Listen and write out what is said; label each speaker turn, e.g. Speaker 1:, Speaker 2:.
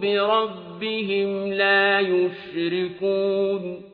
Speaker 1: بربهم لا يشركون